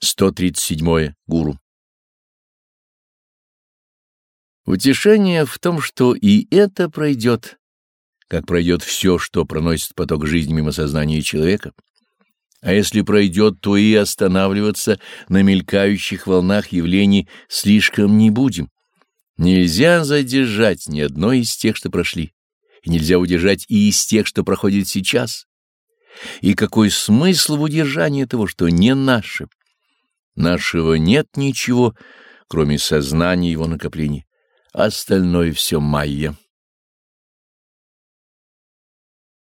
137. Гуру. Утешение в том, что и это пройдет, как пройдет все, что проносит поток жизни мимо сознания человека. А если пройдет, то и останавливаться на мелькающих волнах явлений слишком не будем. Нельзя задержать ни одной из тех, что прошли, и нельзя удержать и из тех, что проходит сейчас. И какой смысл в удержании того, что не наше? Нашего нет ничего, кроме сознания его накоплений. Остальное все майя.